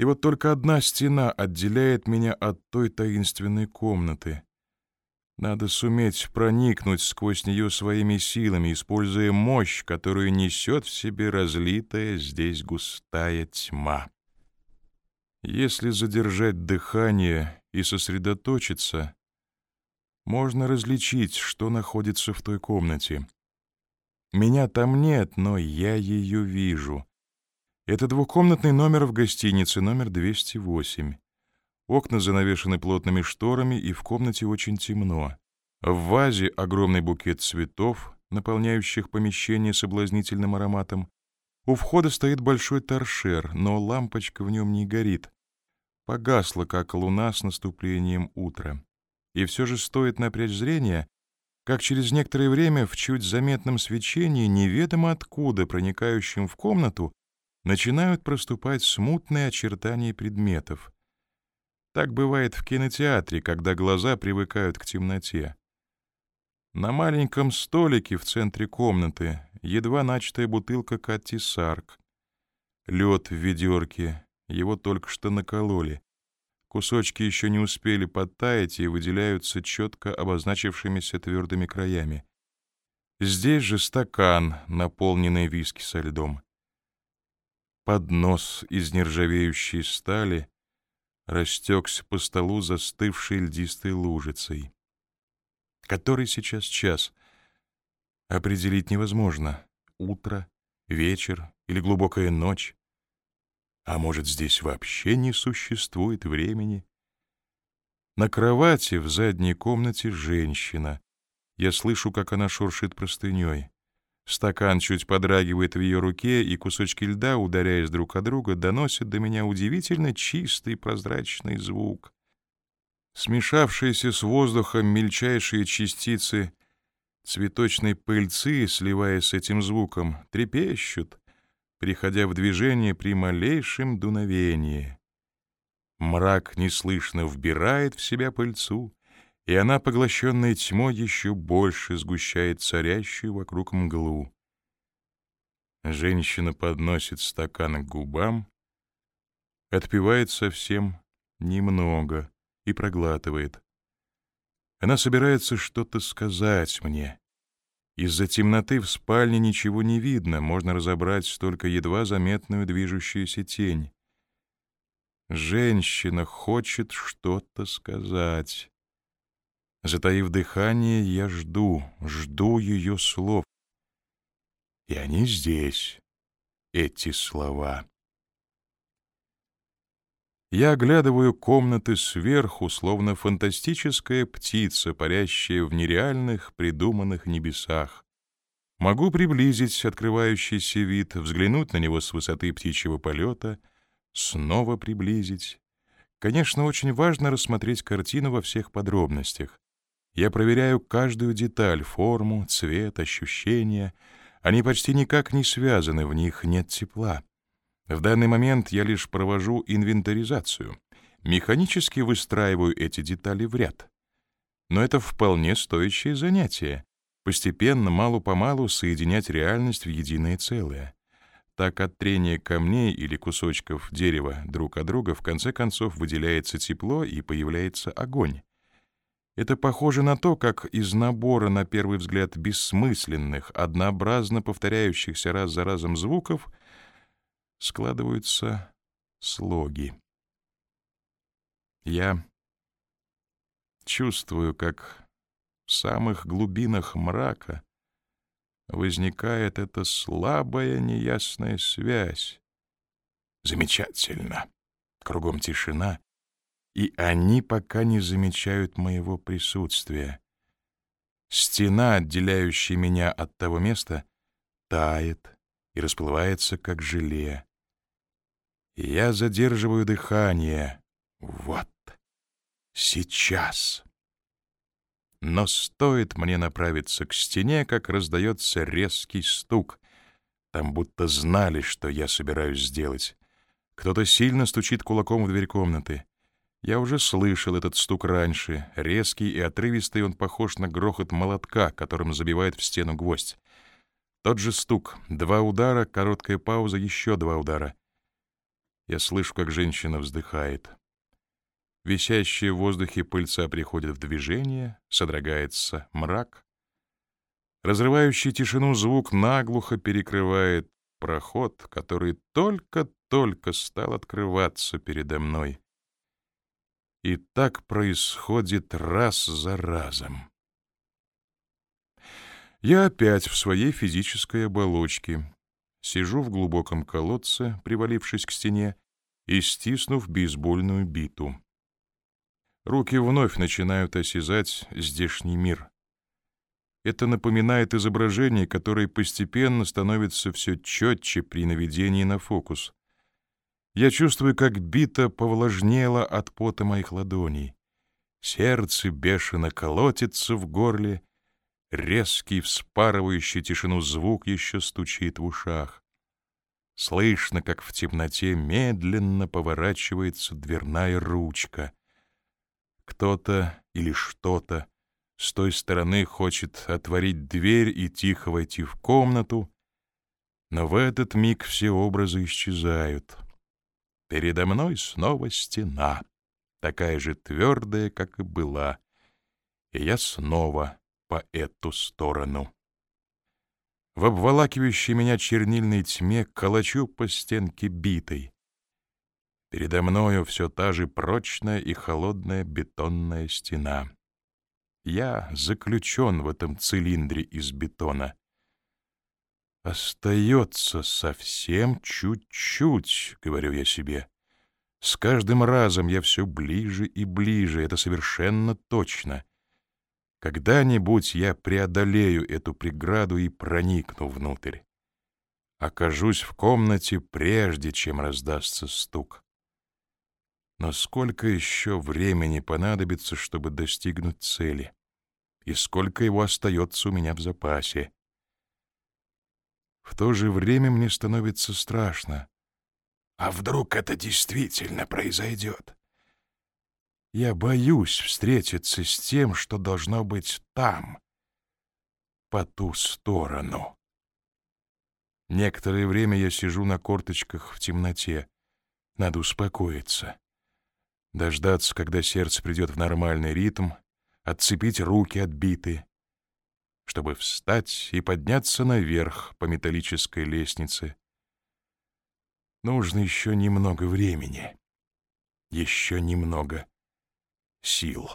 И вот только одна стена отделяет меня от той таинственной комнаты. Надо суметь проникнуть сквозь нее своими силами, используя мощь, которую несет в себе разлитая здесь густая тьма. Если задержать дыхание и сосредоточиться, можно различить, что находится в той комнате. Меня там нет, но я ее вижу. Это двухкомнатный номер в гостинице, номер 208. Окна занавешены плотными шторами, и в комнате очень темно. В вазе огромный букет цветов, наполняющих помещение соблазнительным ароматом. У входа стоит большой торшер, но лампочка в нем не горит. Погасла, как луна с наступлением утра. И все же стоит напрячь зрение, как через некоторое время в чуть заметном свечении, неведомо откуда, проникающем в комнату, начинают проступать смутные очертания предметов. Так бывает в кинотеатре, когда глаза привыкают к темноте. На маленьком столике в центре комнаты едва начатая бутылка Катти Сарк. Лед в ведерке, его только что накололи. Кусочки еще не успели подтаять и выделяются четко обозначившимися твердыми краями. Здесь же стакан, наполненный виски со льдом. Поднос из нержавеющей стали растекся по столу застывшей льдистой лужицей. Который сейчас час? Определить невозможно. Утро, вечер или глубокая ночь. А может, здесь вообще не существует времени? На кровати в задней комнате женщина. Я слышу, как она шуршит простыней. Стакан чуть подрагивает в ее руке, и кусочки льда, ударяясь друг о друга, доносят до меня удивительно чистый прозрачный звук. Смешавшиеся с воздухом мельчайшие частицы цветочной пыльцы, сливаясь с этим звуком, трепещут, приходя в движение при малейшем дуновении. Мрак неслышно вбирает в себя пыльцу, и она, поглощенная тьмой, еще больше сгущает царящую вокруг мглу. Женщина подносит стакан к губам, отпивает совсем немного и проглатывает. Она собирается что-то сказать мне. Из-за темноты в спальне ничего не видно, можно разобрать только едва заметную движущуюся тень. Женщина хочет что-то сказать. Затаив дыхание, я жду, жду ее слов. И они здесь, эти слова. Я оглядываю комнаты сверху, словно фантастическая птица, парящая в нереальных, придуманных небесах. Могу приблизить открывающийся вид, взглянуть на него с высоты птичьего полета, снова приблизить. Конечно, очень важно рассмотреть картину во всех подробностях. Я проверяю каждую деталь, форму, цвет, ощущения. Они почти никак не связаны, в них нет тепла. В данный момент я лишь провожу инвентаризацию. Механически выстраиваю эти детали в ряд. Но это вполне стоящее занятие. Постепенно, мало-помалу соединять реальность в единое целое. Так от трения камней или кусочков дерева друг от друга в конце концов выделяется тепло и появляется огонь. Это похоже на то, как из набора, на первый взгляд, бессмысленных, однообразно повторяющихся раз за разом звуков складываются слоги. Я чувствую, как в самых глубинах мрака возникает эта слабая неясная связь. Замечательно. Кругом тишина, и они пока не замечают моего присутствия. Стена, отделяющая меня от того места, тает и расплывается, как желе. Я задерживаю дыхание. Вот. Сейчас. Но стоит мне направиться к стене, как раздается резкий стук. Там будто знали, что я собираюсь сделать. Кто-то сильно стучит кулаком в дверь комнаты. Я уже слышал этот стук раньше. Резкий и отрывистый он похож на грохот молотка, которым забивает в стену гвоздь. Тот же стук. Два удара, короткая пауза, еще два удара. Я слышу, как женщина вздыхает. Висящие в воздухе пыльца приходит в движение, содрогается мрак. Разрывающий тишину звук наглухо перекрывает проход, который только-только стал открываться передо мной. И так происходит раз за разом. Я опять в своей физической оболочке. Сижу в глубоком колодце, привалившись к стене и стиснув бейсбольную биту. Руки вновь начинают осязать здешний мир. Это напоминает изображение, которое постепенно становится все четче при наведении на фокус. Я чувствую, как бита повлажнела от пота моих ладоней. Сердце бешено колотится в горле, резкий, вспарывающий тишину звук еще стучит в ушах. Слышно, как в темноте медленно поворачивается дверная ручка. Кто-то или что-то с той стороны хочет отворить дверь и тихо войти в комнату, но в этот миг все образы исчезают. Передо мной снова стена, такая же твердая, как и была, и я снова по эту сторону. В обволакивающей меня чернильной тьме калачу по стенке битой. Передо мною все та же прочная и холодная бетонная стена. Я заключен в этом цилиндре из бетона. «Остается совсем чуть-чуть», — говорю я себе. «С каждым разом я все ближе и ближе, это совершенно точно. Когда-нибудь я преодолею эту преграду и проникну внутрь. Окажусь в комнате, прежде чем раздастся стук. Но сколько еще времени понадобится, чтобы достигнуть цели? И сколько его остается у меня в запасе? В то же время мне становится страшно. А вдруг это действительно произойдет? Я боюсь встретиться с тем, что должно быть там, по ту сторону. Некоторое время я сижу на корточках в темноте. Надо успокоиться дождаться, когда сердце придет в нормальный ритм, отцепить руки отбитые, чтобы встать и подняться наверх по металлической лестнице. Нужно еще немного времени, еще немного сил.